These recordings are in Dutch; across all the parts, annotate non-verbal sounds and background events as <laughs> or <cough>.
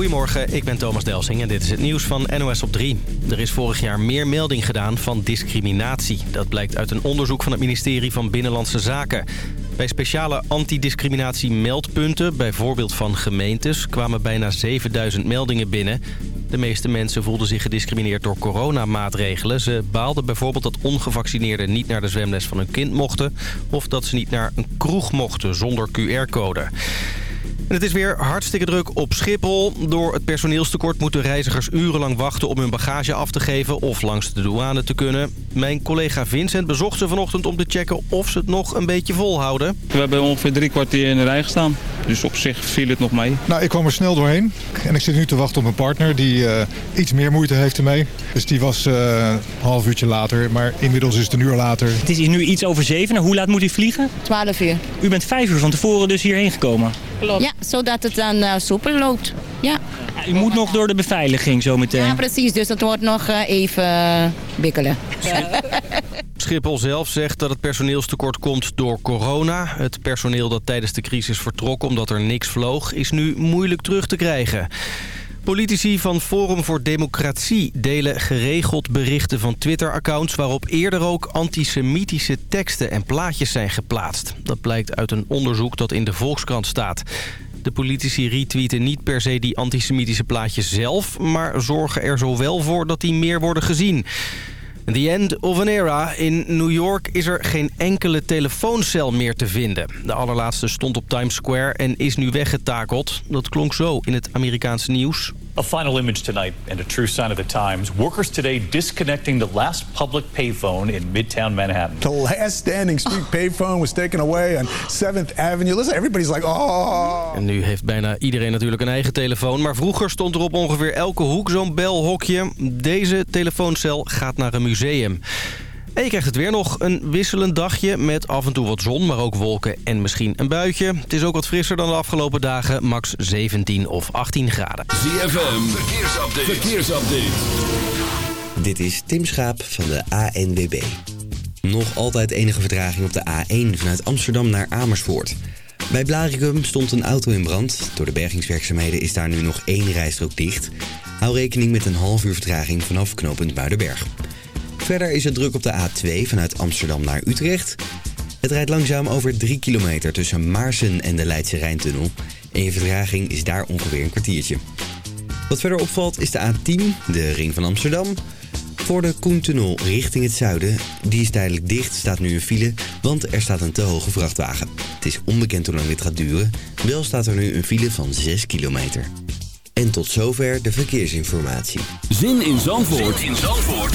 Goedemorgen, ik ben Thomas Delsing en dit is het nieuws van NOS op 3. Er is vorig jaar meer melding gedaan van discriminatie. Dat blijkt uit een onderzoek van het ministerie van Binnenlandse Zaken. Bij speciale antidiscriminatie-meldpunten, bijvoorbeeld van gemeentes... kwamen bijna 7000 meldingen binnen. De meeste mensen voelden zich gediscrimineerd door coronamaatregelen. Ze baalden bijvoorbeeld dat ongevaccineerden niet naar de zwemles van hun kind mochten... of dat ze niet naar een kroeg mochten zonder QR-code. En het is weer hartstikke druk op Schiphol. Door het personeelstekort moeten reizigers urenlang wachten om hun bagage af te geven of langs de douane te kunnen. Mijn collega Vincent bezocht ze vanochtend om te checken of ze het nog een beetje volhouden. We hebben ongeveer drie kwartier in de rij gestaan. Dus op zich viel het nog mee. Nou, ik kwam er snel doorheen. En ik zit nu te wachten op mijn partner die uh, iets meer moeite heeft ermee. Dus die was uh, een half uurtje later. Maar inmiddels is het een uur later. Het is nu iets over zeven. Hoe laat moet u vliegen? 12 uur. U bent vijf uur van tevoren dus hierheen gekomen? Klopt. Ja, zodat het dan uh, soepel loopt. Ja. U moet nog door de beveiliging zometeen. Ja, precies. Dus dat wordt nog uh, even uh, bikkelen. <laughs> <laughs> Schiphol zelf zegt dat het personeelstekort komt door corona. Het personeel dat tijdens de crisis vertrok omdat er niks vloog... is nu moeilijk terug te krijgen. Politici van Forum voor Democratie delen geregeld berichten van Twitter-accounts... waarop eerder ook antisemitische teksten en plaatjes zijn geplaatst. Dat blijkt uit een onderzoek dat in de Volkskrant staat. De politici retweeten niet per se die antisemitische plaatjes zelf... maar zorgen er zo wel voor dat die meer worden gezien. The end of an era. In New York is er geen enkele telefooncel meer te vinden. De allerlaatste stond op Times Square en is nu weggetakeld. Dat klonk zo in het Amerikaanse nieuws. A final image tonight and a true sign of the times. Workers today disconnecting the last public payphone in Midtown Manhattan. The last standing street <sighs> payphone was taken away on 7th Avenue. Listen, everybody's like, oh. En nu heeft bijna iedereen natuurlijk een eigen telefoon. Maar vroeger stond er op ongeveer elke hoek zo'n belhokje. Deze telefooncel gaat naar een museum. En je krijgt het weer nog een wisselend dagje met af en toe wat zon, maar ook wolken en misschien een buitje. Het is ook wat frisser dan de afgelopen dagen, max 17 of 18 graden. ZFM, verkeersupdate. verkeersupdate. Dit is Tim Schaap van de ANWB. Nog altijd enige vertraging op de A1 vanuit Amsterdam naar Amersfoort. Bij Blaricum stond een auto in brand. Door de bergingswerkzaamheden is daar nu nog één rijstrook dicht. Hou rekening met een half uur vertraging vanaf knooppunt Muidenberg. Verder is het druk op de A2 vanuit Amsterdam naar Utrecht. Het rijdt langzaam over 3 kilometer tussen Maarsen en de Leidse Rijntunnel. En je vertraging is daar ongeveer een kwartiertje. Wat verder opvalt is de A10, de ring van Amsterdam. Voor de Koentunnel richting het zuiden. Die is tijdelijk dicht, staat nu een file, want er staat een te hoge vrachtwagen. Het is onbekend hoe lang dit gaat duren. Wel staat er nu een file van 6 kilometer. En tot zover de verkeersinformatie. Zin in Zandvoort, zin in Zandvoort.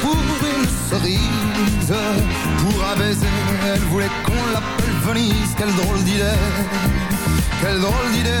Pour une cerise. Pour un elle voulait qu'on l'appelle Venise. Quelle drôle d'idée Quelle drôle d'idée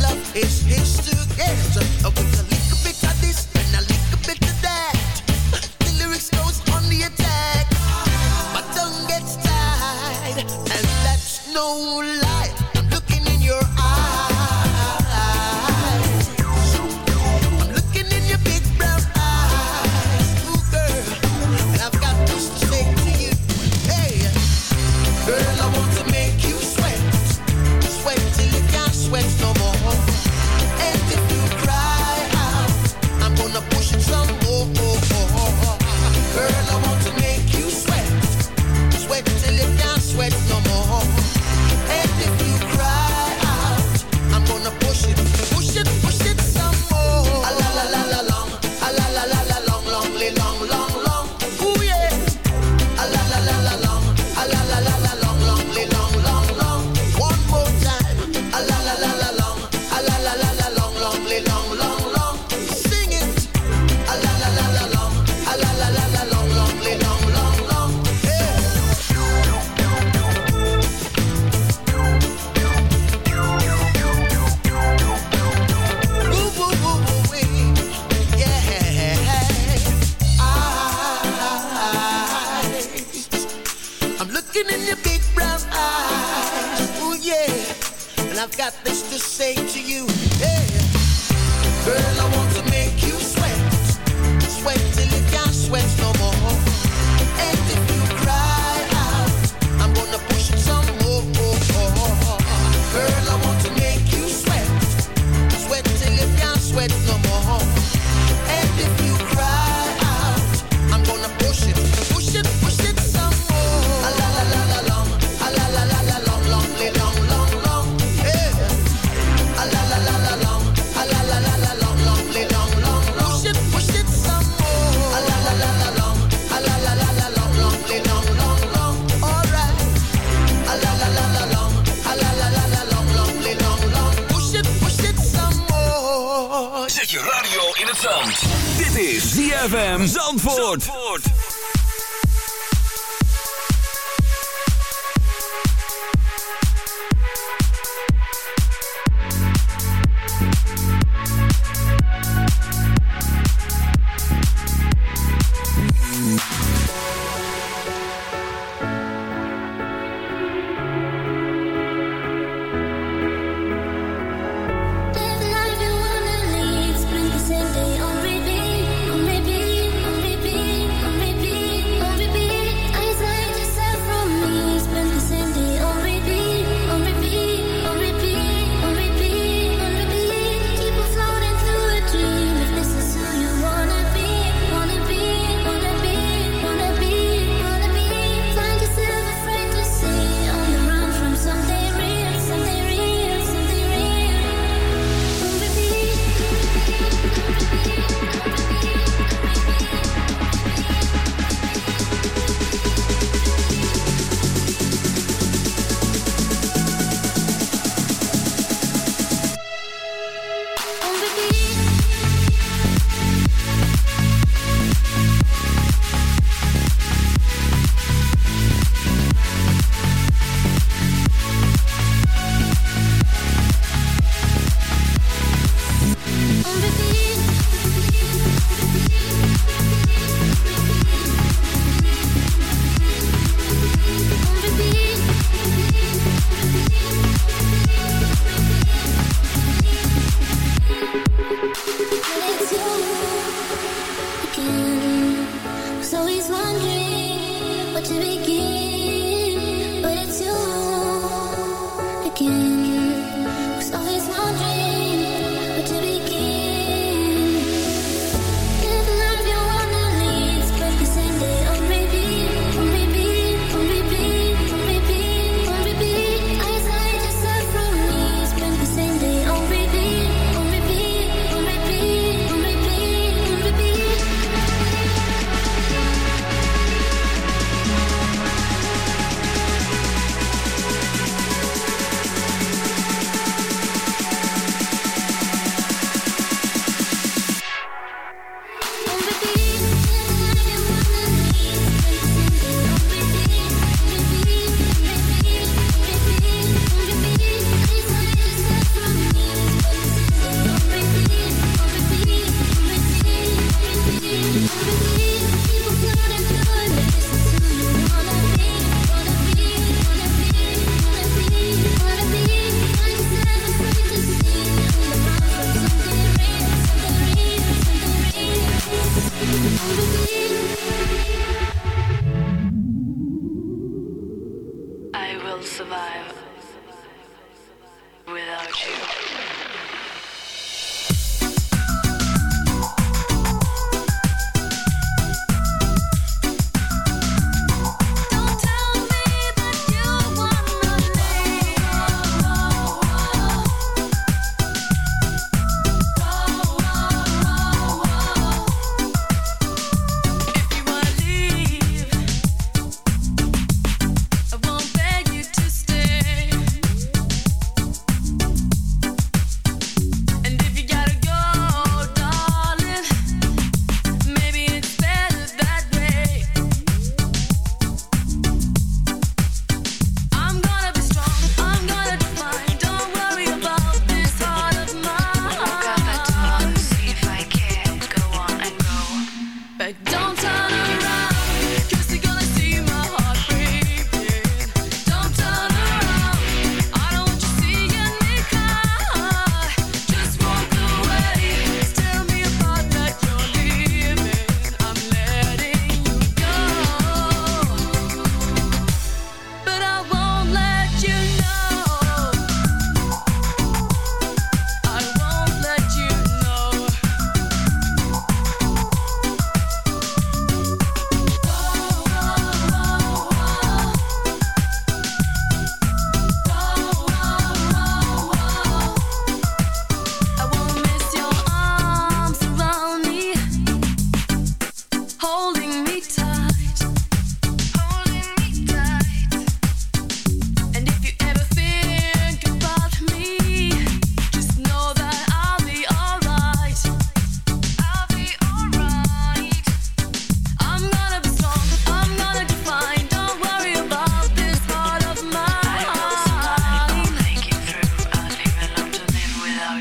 love is his together.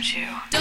about you.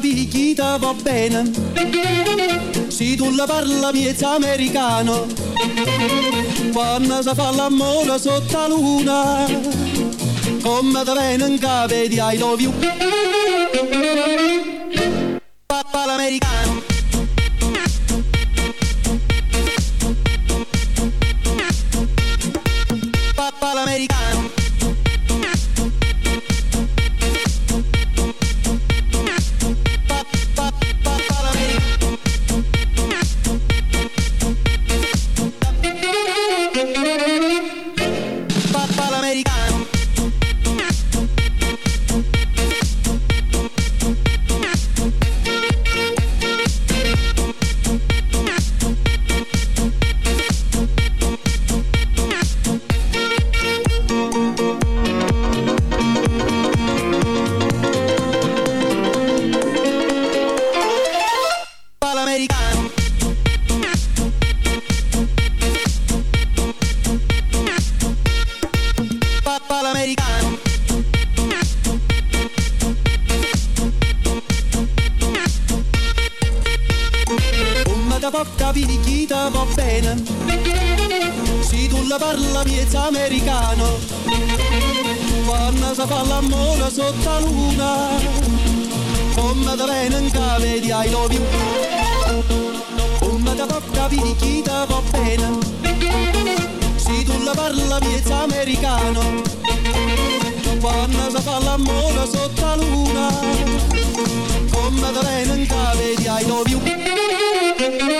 Picchita va bene. Se tu la parla miezza americano Quando si fa l'amore sotto la luna Come te viene in di I love you Si fa l'amore sotto la luna Come te viene in capo di I love you Come da porta picchita va bene Se tu la parla miezza americano. Quando si fa l'amore sotto la luna Come te viene in capo di I love you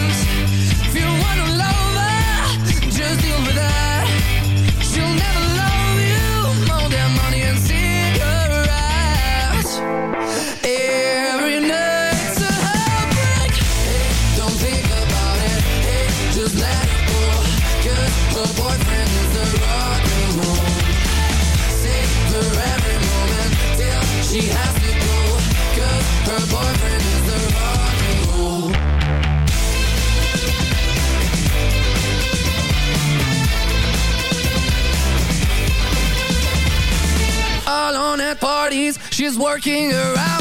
At parties. She's working around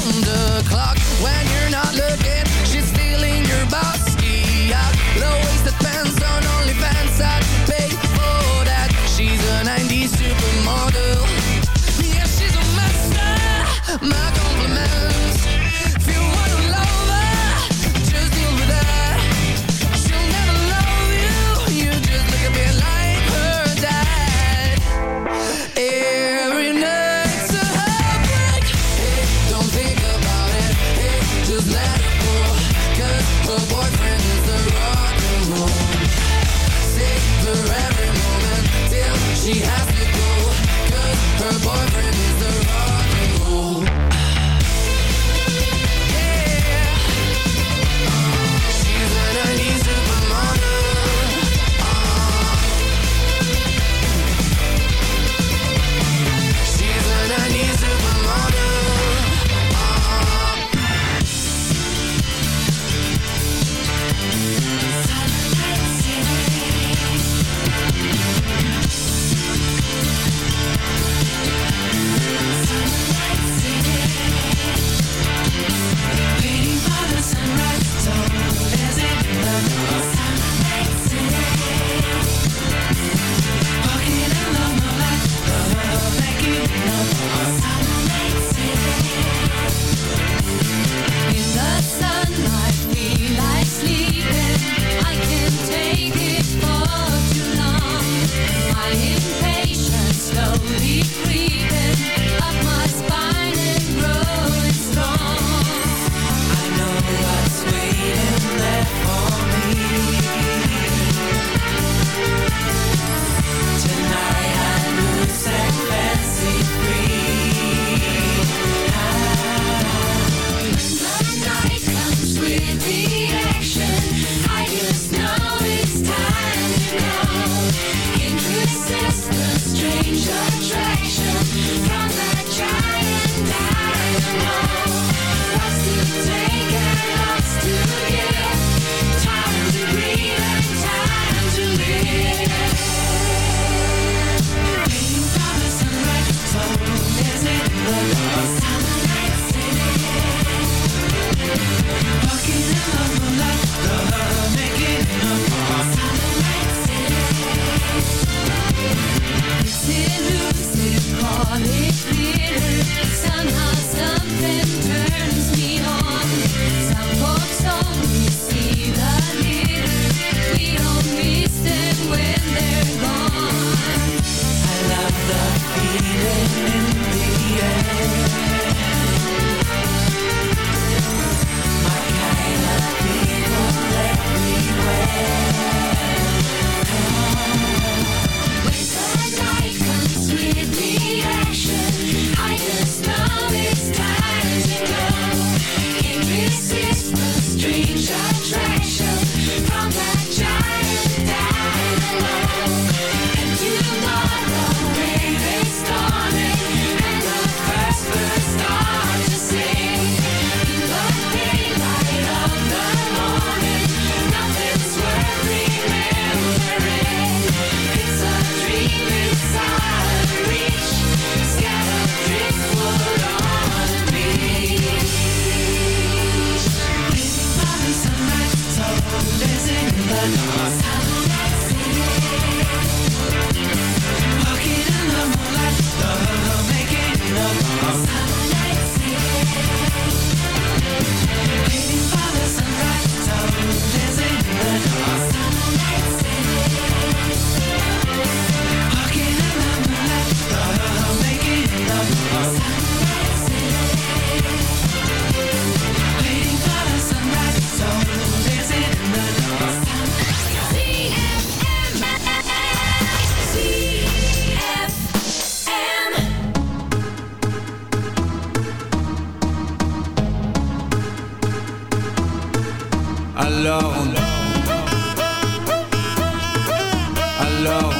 on. Alors Alors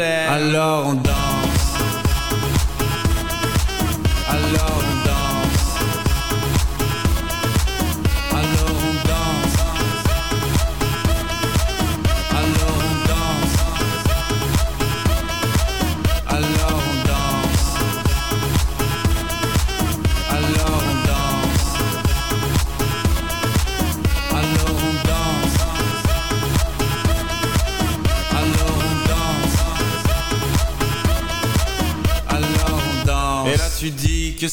Alors on danse. Alors on danse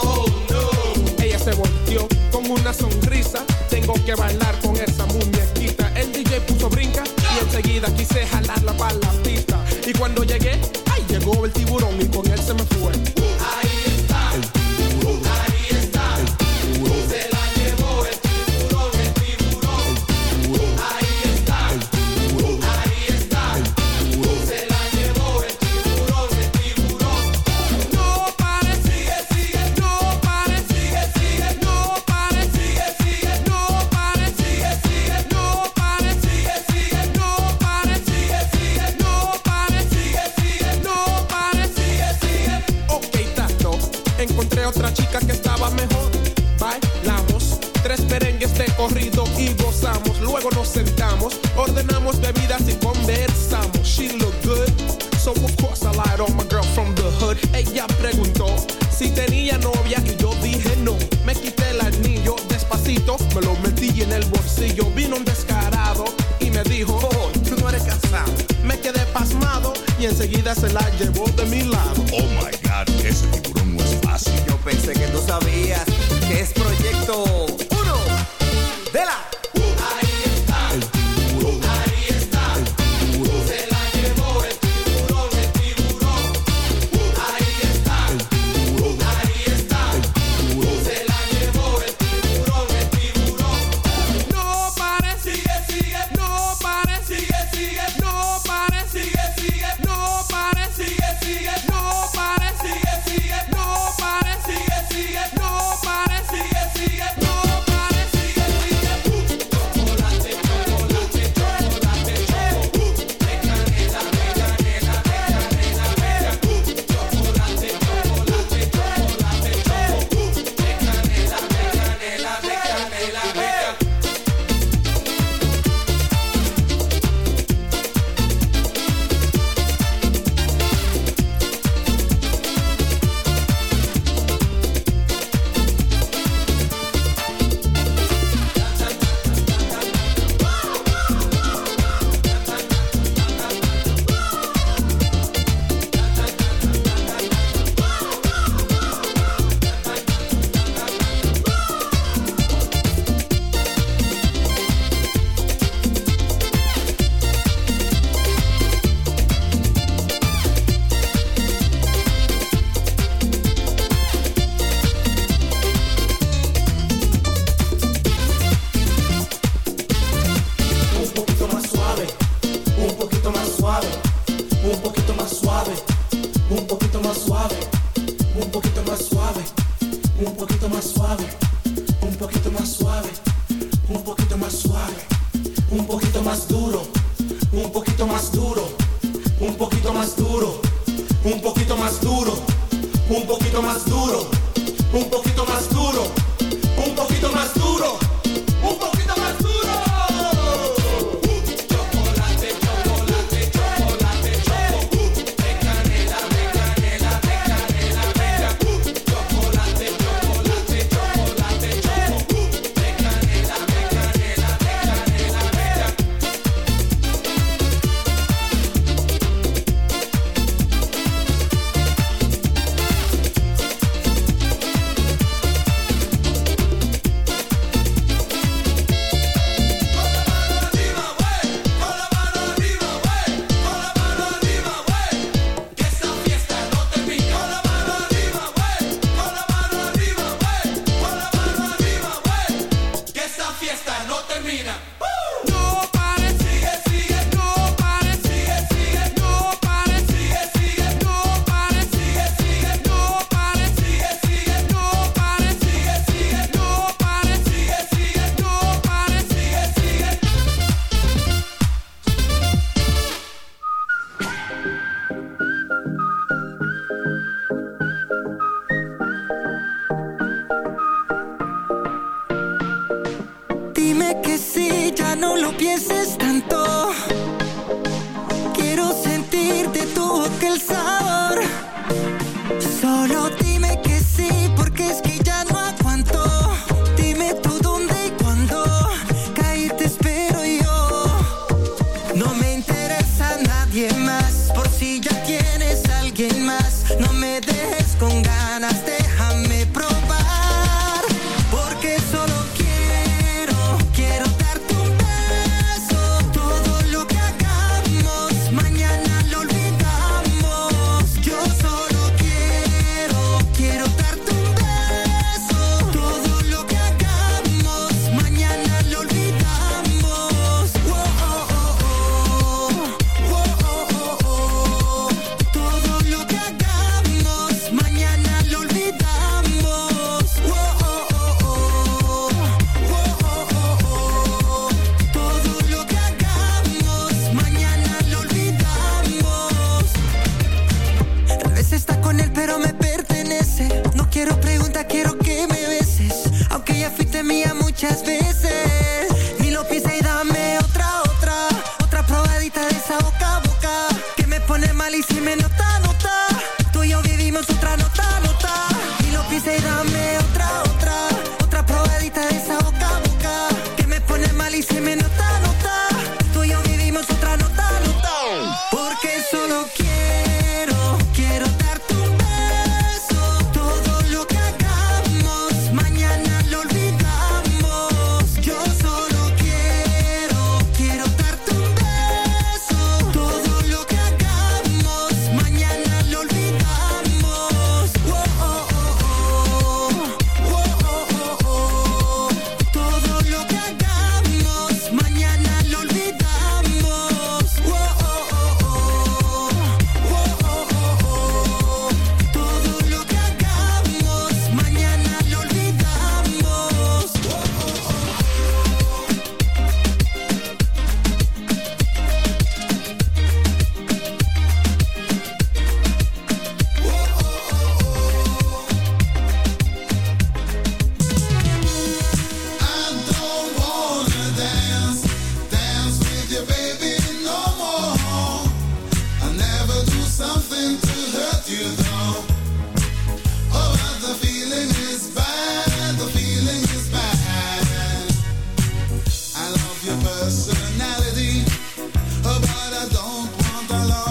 Oh no. Ella se volteó con una sonrisa. Tengo que bailar con esa muñequita. El DJ puso brinca y enseguida quise jalarla para la pista. Y cuando llegué, ahí llegó el tiburón y con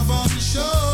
on show.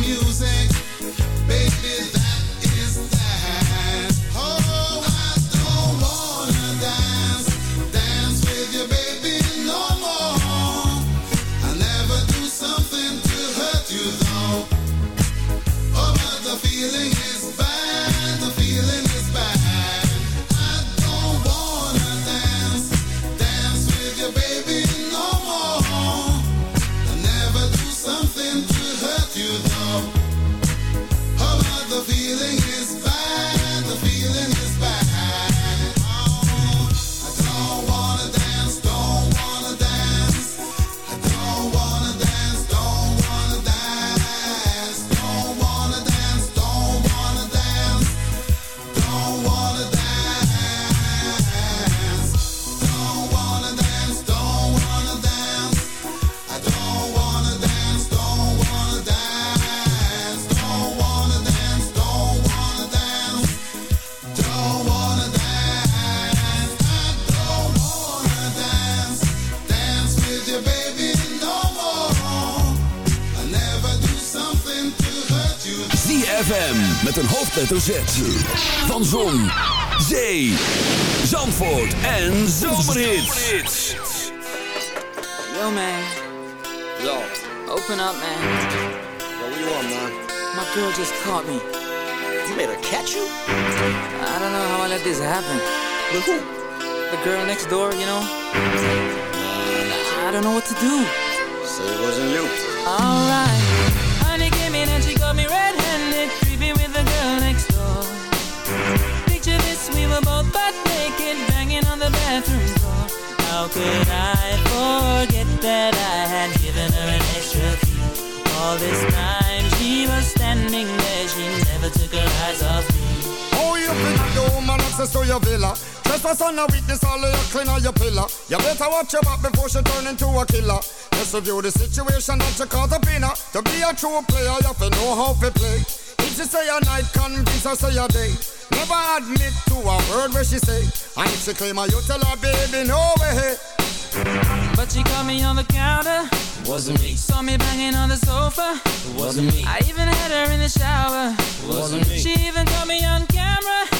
Music, hoofdletter Z. Van Zon, Zee, Zandvoort en Zomerhits. Yo, man. Yo. Open up, man. Yo, what you want, man? My girl just caught me. You made her catch you? I don't know how I let this happen. With who? The girl next door, you know? I don't know what to do. So it wasn't you. Alright. Bathroom door. How could I forget that I had given her an extra key? All this time she was standing there, she never took her eyes off me. Oh, you think the woman access to your villa? Trespass on a witness, all of your clean on your pillar. You better watch your back before she turn into a killer. Just review the situation that you call the pinner. To be a true player, you have to know how to play. If she say a night, convince her say a day. Never admit to a word where she say. And if she claim her, you tell her, baby, no way. But she caught me on the counter. Wasn't me. Saw me banging on the sofa. Wasn't me. I even had her in the shower. Wasn't me. She even caught me on camera.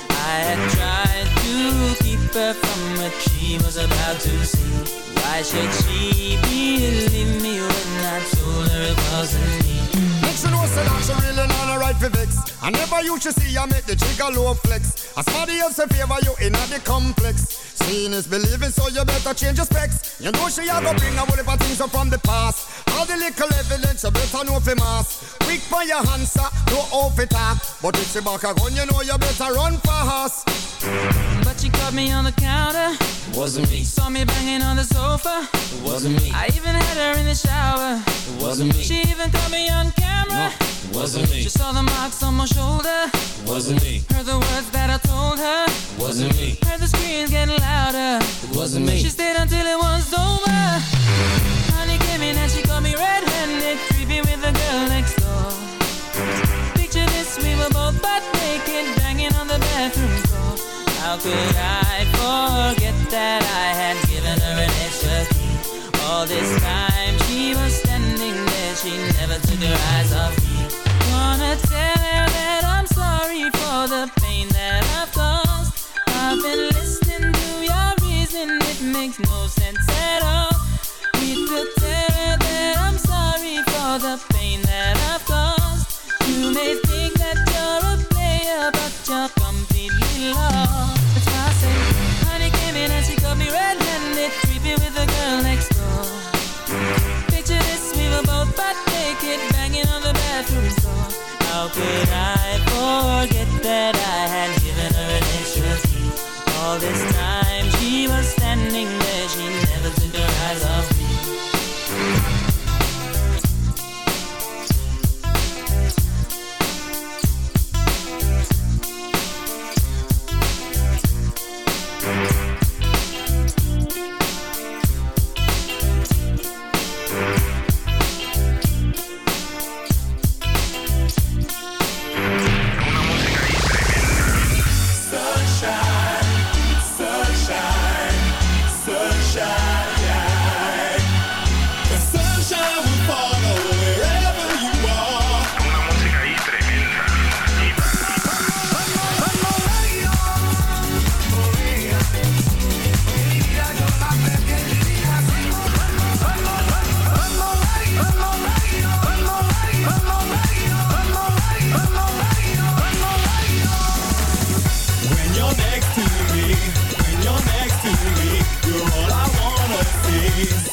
I had tried to keep her from what she was about to see. Why should she believe me when I told her it wasn't me? Make sure know say that she really not a right for vex. I never used to see I make the trigger low flex. As somebody else in favor you in the complex. Seeing is believing, so you better change your specs. You know she a go bring a whole heap of things up from the past. All the little evidence you better know for mass. Quick for your answer, no off it talk. But if she back a gun, you know you better run fast. But she caught me on the counter. It Wasn't me. Saw me banging on the sofa. It Wasn't me. I even had her in the shower. It wasn't me. She even caught me on camera. Wasn't me. She saw the marks on my shoulder. Wasn't me. Heard the words that I told her. Wasn't me. Heard the screams getting louder. Wasn't me. She stayed until it was over. Honey came in and she got me red-handed, creepy with the girl next door. Picture this, we were both butt naked, banging on the bathroom floor. How could I forget that I tell you could I forget that I had yeah.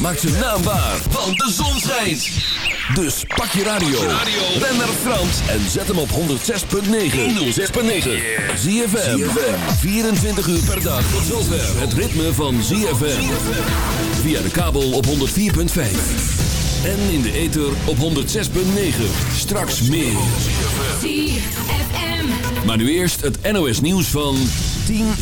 Maak zijn naam waar, want de zon schijnt. Dus pak je radio. Ben naar Frans en zet hem op 106.9. 106.9. ZFM. 24 uur per dag. Tot zover het ritme van ZFM. Via de kabel op 104.5. En in de ether op 106.9. Straks meer. Maar nu eerst het NOS nieuws van 10 uur.